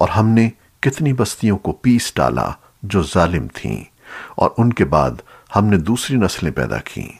اور ہم نے کتنی بستیوں کو پیس ڈالا جو ظالم تھیں، اور ان کے بعد ہم نے دوسری نسلیں پیدا کیں۔